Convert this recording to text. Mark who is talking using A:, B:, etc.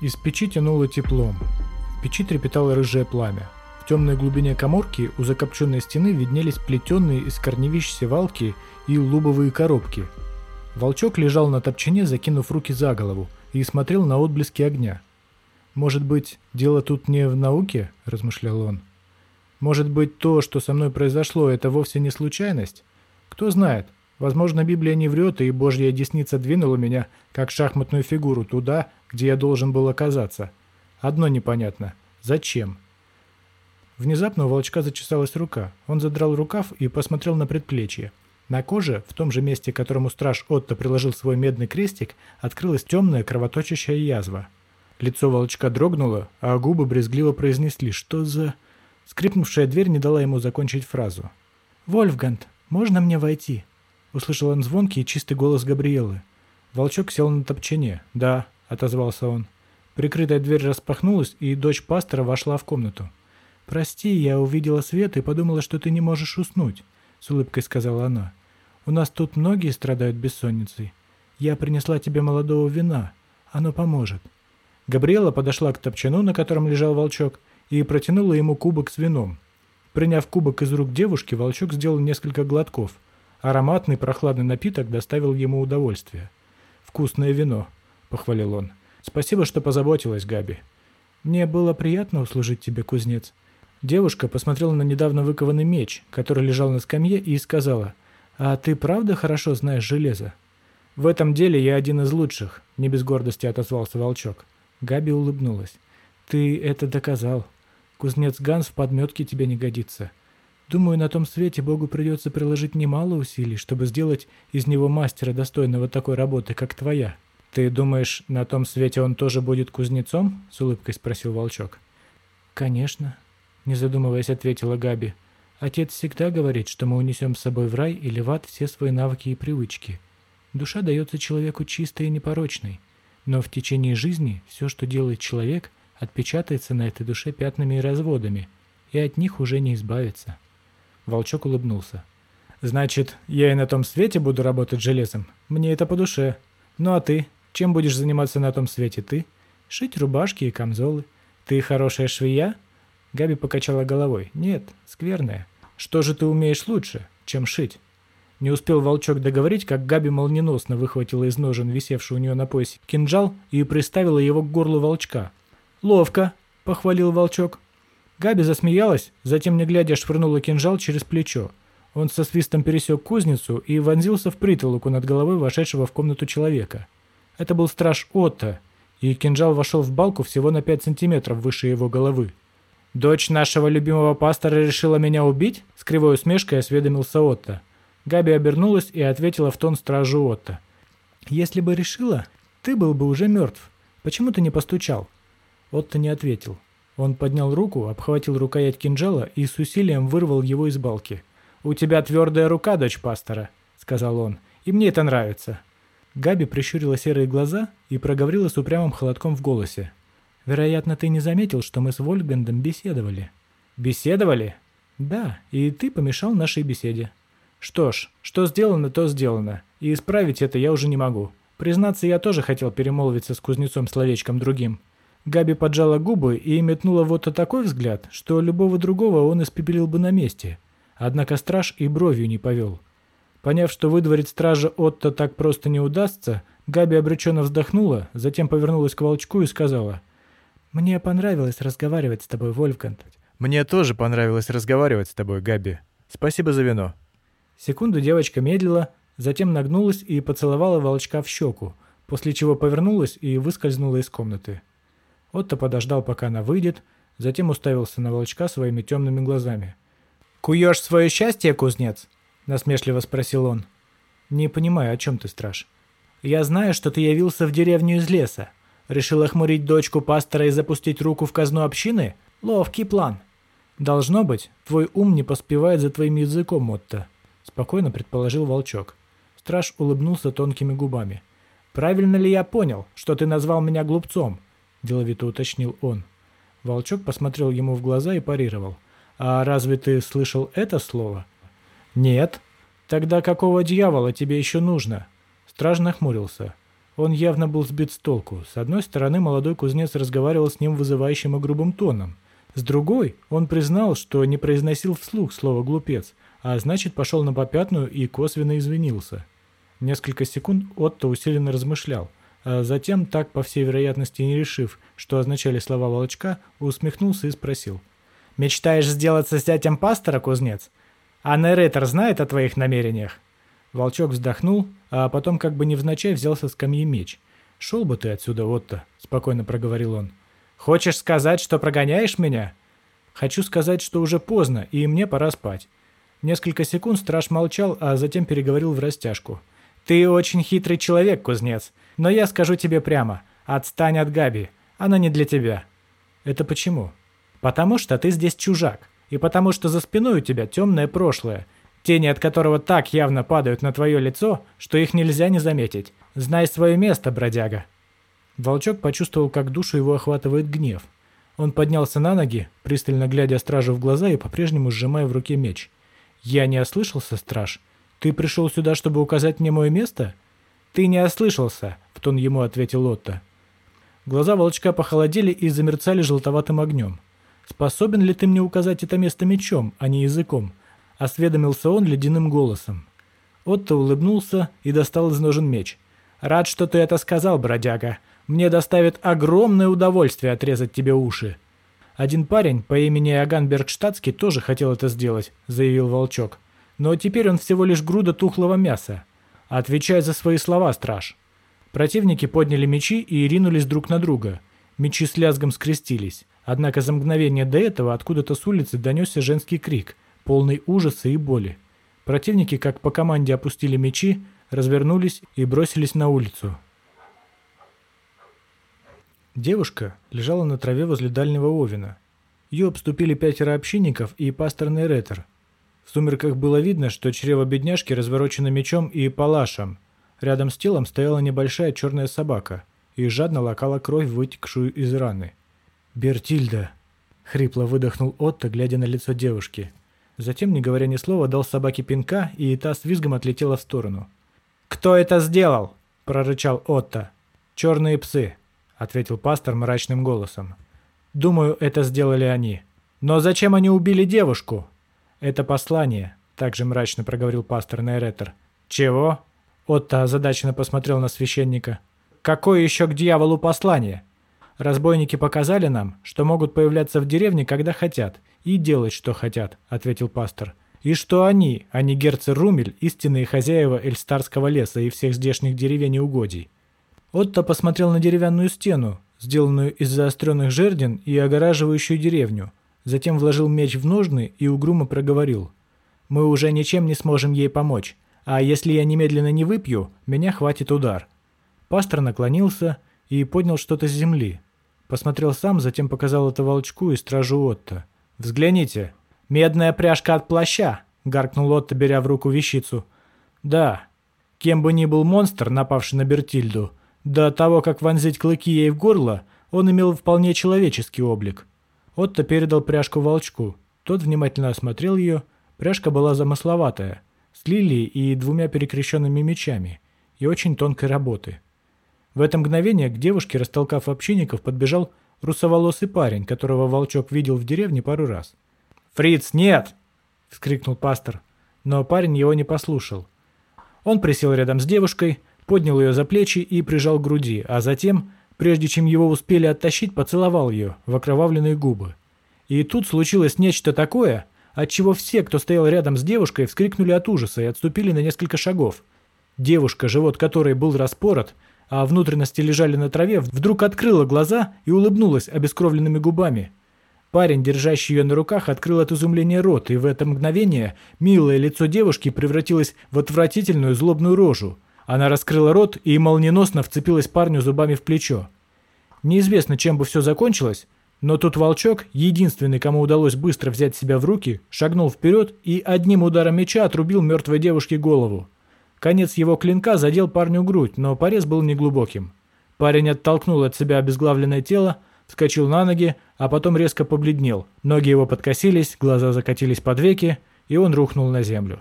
A: Из печи тянуло теплом. В печи трепетало рыжее пламя. В темной глубине коморки у закопченной стены виднелись плетенные из корневищ севалки и лубовые коробки. Волчок лежал на топчине, закинув руки за голову, и смотрел на отблески огня. «Может быть, дело тут не в науке?» – размышлял он. «Может быть, то, что со мной произошло, это вовсе не случайность? Кто знает, возможно, Библия не врет, и Божья десница двинула меня, как шахматную фигуру, туда, где я должен был оказаться. Одно непонятно. Зачем?» Внезапно у волчка зачесалась рука. Он задрал рукав и посмотрел на предплечье. На коже, в том же месте, к которому страж Отто приложил свой медный крестик, открылась темная кровоточащая язва. Лицо волчка дрогнуло, а губы брезгливо произнесли «Что за...» Скрипнувшая дверь не дала ему закончить фразу. «Вольфганг, можно мне войти?» Услышал он звонкий и чистый голос Габриэлы. Волчок сел на топчине. «Да», — отозвался он. Прикрытая дверь распахнулась, и дочь пастора вошла в комнату. «Прости, я увидела свет и подумала, что ты не можешь уснуть», — с улыбкой сказала она. У нас тут многие страдают бессонницей. Я принесла тебе молодого вина. Оно поможет». Габриэла подошла к топчану, на котором лежал волчок, и протянула ему кубок с вином. Приняв кубок из рук девушки, волчок сделал несколько глотков. Ароматный прохладный напиток доставил ему удовольствие. «Вкусное вино», — похвалил он. «Спасибо, что позаботилась, Габи». «Мне было приятно услужить тебе, кузнец». Девушка посмотрела на недавно выкованный меч, который лежал на скамье, и сказала — «А ты правда хорошо знаешь железо?» «В этом деле я один из лучших», — не без гордости отозвался Волчок. Габи улыбнулась. «Ты это доказал. Кузнец Ганс в подметке тебе не годится. Думаю, на том свете Богу придется приложить немало усилий, чтобы сделать из него мастера, достойного такой работы, как твоя». «Ты думаешь, на том свете он тоже будет кузнецом?» — с улыбкой спросил Волчок. «Конечно», — не задумываясь, ответила Габи. Отец всегда говорит, что мы унесем с собой в рай или в ад все свои навыки и привычки. Душа дается человеку чистой и непорочной, но в течение жизни все, что делает человек, отпечатается на этой душе пятнами и разводами, и от них уже не избавиться. Волчок улыбнулся. «Значит, я и на том свете буду работать железом? Мне это по душе. Ну а ты? Чем будешь заниматься на том свете ты? Шить рубашки и камзолы. Ты хорошая швея?» Габи покачала головой. «Нет, скверная. Что же ты умеешь лучше, чем шить?» Не успел волчок договорить, как Габи молниеносно выхватила из ножен, висевший у нее на поясе, кинжал и приставила его к горлу волчка. «Ловко!» – похвалил волчок. Габи засмеялась, затем, не глядя, швырнула кинжал через плечо. Он со свистом пересек кузницу и вонзился в притолоку над головой вошедшего в комнату человека. Это был страж Отто, и кинжал вошел в балку всего на 5 сантиметров выше его головы. «Дочь нашего любимого пастора решила меня убить?» С кривой усмешкой осведомился Отто. Габи обернулась и ответила в тон стражу Отто. «Если бы решила, ты был бы уже мертв. Почему ты не постучал?» Отто не ответил. Он поднял руку, обхватил рукоять кинжала и с усилием вырвал его из балки. «У тебя твердая рука, дочь пастора», — сказал он, — «и мне это нравится». Габи прищурила серые глаза и проговорила с упрямым холодком в голосе. Вероятно, ты не заметил, что мы с Вольфгандом беседовали». «Беседовали?» «Да, и ты помешал нашей беседе». «Что ж, что сделано, то сделано, и исправить это я уже не могу. Признаться, я тоже хотел перемолвиться с кузнецом словечком другим». Габи поджала губы и метнула вот такой взгляд, что любого другого он испепелил бы на месте. Однако страж и бровью не повел. Поняв, что выдворить стража Отто так просто не удастся, Габи обреченно вздохнула, затем повернулась к волчку и сказала «Мне понравилось разговаривать с тобой, Вольфганг».
B: «Мне тоже понравилось разговаривать с тобой, Габи. Спасибо за вино».
A: Секунду девочка медлила, затем нагнулась и поцеловала волчка в щеку, после чего повернулась и выскользнула из комнаты. Отто подождал, пока она выйдет, затем уставился на волчка своими темными глазами. «Куешь свое счастье, кузнец?» – насмешливо спросил он. «Не понимаю, о чем ты, страж?» «Я знаю, что ты явился в деревню из леса. Решил охмурить дочку пастора и запустить руку в казну общины? Ловкий план. Должно быть, твой ум не поспевает за твоим языком, Мотто. Спокойно предположил волчок. Страж улыбнулся тонкими губами. «Правильно ли я понял, что ты назвал меня глупцом?» Деловито уточнил он. Волчок посмотрел ему в глаза и парировал. «А разве ты слышал это слово?» «Нет». «Тогда какого дьявола тебе еще нужно?» Страж нахмурился. Он явно был сбит с толку. С одной стороны, молодой кузнец разговаривал с ним вызывающим и грубым тоном. С другой, он признал, что не произносил вслух слово «глупец», а значит, пошел на попятную и косвенно извинился. Несколько секунд Отто усиленно размышлял, затем, так по всей вероятности не решив, что означали слова волчка, усмехнулся и спросил. «Мечтаешь сделаться зятем пастора, кузнец? А Неретер знает о твоих намерениях?» Волчок вздохнул, а потом как бы невзначай взял со скамьи меч. «Шел бы ты отсюда, Отто», — спокойно проговорил он. «Хочешь сказать, что прогоняешь меня?» «Хочу сказать, что уже поздно, и мне пора спать». Несколько секунд страж молчал, а затем переговорил в растяжку. «Ты очень хитрый человек, кузнец, но я скажу тебе прямо. Отстань от Габи, она не для тебя». «Это почему?» «Потому что ты здесь чужак, и потому что за спиной у тебя темное прошлое, тени от которого так явно падают на твое лицо, что их нельзя не заметить. Знай свое место, бродяга». Волчок почувствовал, как душу его охватывает гнев. Он поднялся на ноги, пристально глядя стражу в глаза и по-прежнему сжимая в руке меч. «Я не ослышался, страж? Ты пришел сюда, чтобы указать мне мое место?» «Ты не ослышался», — в тон ему ответил Отто. Глаза волчка похолодели и замерцали желтоватым огнем. «Способен ли ты мне указать это место мечом, а не языком?» — осведомился он ледяным голосом. Отто улыбнулся и достал из ножен меч. «Рад, что ты это сказал, бродяга. Мне доставит огромное удовольствие отрезать тебе уши». «Один парень по имени Аган Бергштадтский тоже хотел это сделать», — заявил Волчок. «Но теперь он всего лишь груда тухлого мяса. Отвечай за свои слова, страж». Противники подняли мечи и ринулись друг на друга. Мечи с лязгом скрестились. Однако за мгновение до этого откуда-то с улицы донесся женский крик — полный ужаса и боли. Противники, как по команде, опустили мечи, развернулись и бросились на улицу. Девушка лежала на траве возле дальнего овина. Ее обступили пятеро общинников и пасторный ретер. В сумерках было видно, что чрево бедняжки разворочено мечом и палашем. Рядом с телом стояла небольшая черная собака и жадно лакала кровь, вытекшую из раны. «Бертильда!» — хрипло выдохнул Отто, глядя на лицо девушки. Затем, не говоря ни слова, дал собаке пинка, и та с визгом отлетела в сторону. «Кто это сделал?» – прорычал Отто. «Черные псы», – ответил пастор мрачным голосом. «Думаю, это сделали они. Но зачем они убили девушку?» «Это послание», – также мрачно проговорил пастор Найретер. «Чего?» Отто озадаченно посмотрел на священника. «Какое еще к дьяволу послание?» «Разбойники показали нам, что могут появляться в деревне, когда хотят, и делать, что хотят», — ответил пастор. «И что они, а не герцог Румель, истинные хозяева Эльстарского леса и всех здешних деревень и угодий». Отто посмотрел на деревянную стену, сделанную из заостренных жердин и огораживающую деревню. Затем вложил меч в ножны и угрюмо проговорил. «Мы уже ничем не сможем ей помочь, а если я немедленно не выпью, меня хватит удар». Пастор наклонился и поднял что-то с земли. Посмотрел сам, затем показал это волчку и стражу Отто. «Взгляните. Медная пряжка от плаща», — гаркнул Отто, беря в руку вещицу. «Да. Кем бы ни был монстр, напавший на Бертильду, до того, как вонзить клыки ей в горло, он имел вполне человеческий облик». Отто передал пряжку волчку. Тот внимательно осмотрел ее. Пряжка была замысловатая, с лилией и двумя перекрещенными мечами, и очень тонкой работы. В это мгновение к девушке, растолкав общинников, подбежал русоволосый парень, которого Волчок видел в деревне пару раз. «Фриц, нет!» — вскрикнул пастор, но парень его не послушал. Он присел рядом с девушкой, поднял ее за плечи и прижал к груди, а затем, прежде чем его успели оттащить, поцеловал ее в окровавленные губы. И тут случилось нечто такое, от чего все, кто стоял рядом с девушкой, вскрикнули от ужаса и отступили на несколько шагов. Девушка, живот которой был распорот, а внутренности лежали на траве, вдруг открыла глаза и улыбнулась обескровленными губами. Парень, держащий ее на руках, открыл от изумления рот, и в это мгновение милое лицо девушки превратилось в отвратительную злобную рожу. Она раскрыла рот и молниеносно вцепилась парню зубами в плечо. Неизвестно, чем бы все закончилось, но тут волчок, единственный, кому удалось быстро взять себя в руки, шагнул вперед и одним ударом меча отрубил мертвой девушке голову. Конец его клинка задел парню грудь, но порез был неглубоким. Парень оттолкнул от себя обезглавленное тело, вскочил на ноги, а потом резко побледнел. Ноги его подкосились, глаза закатились под веки, и он рухнул на землю.